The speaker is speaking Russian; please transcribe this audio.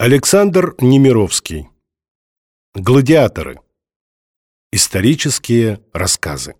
Александр Немировский. Гладиаторы. Исторические рассказы.